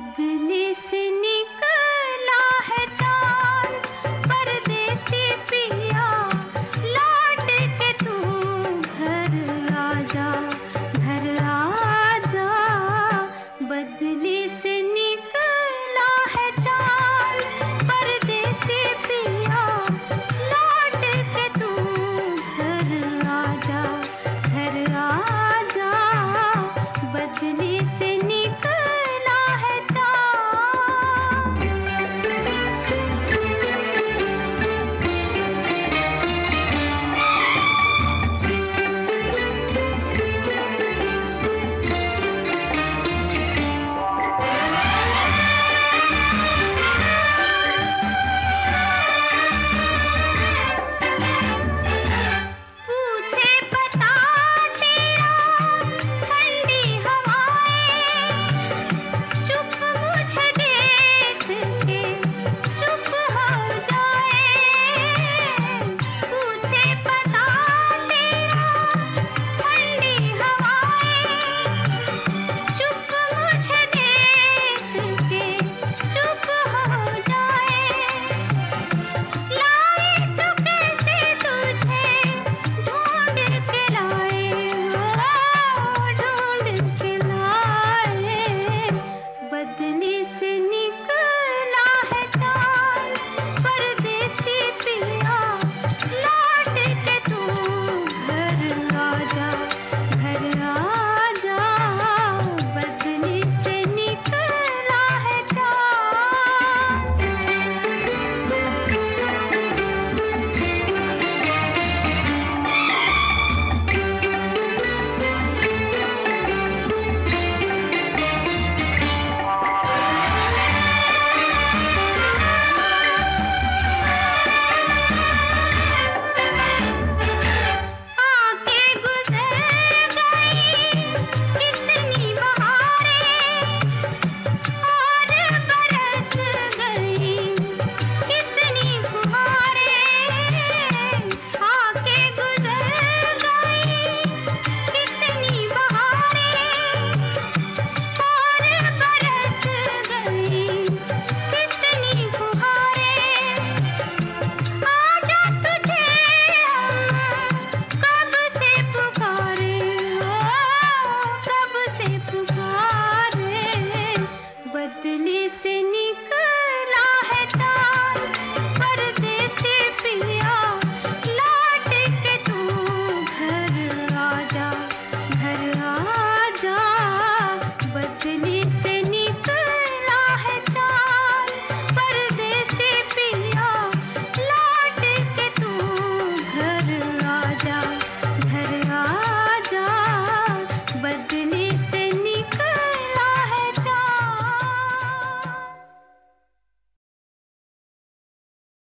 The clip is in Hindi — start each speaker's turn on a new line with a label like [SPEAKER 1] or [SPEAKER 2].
[SPEAKER 1] बदले से निकला है चाँद, परदेसी पिया लौट के तू घर आ घर आ बदली बदले से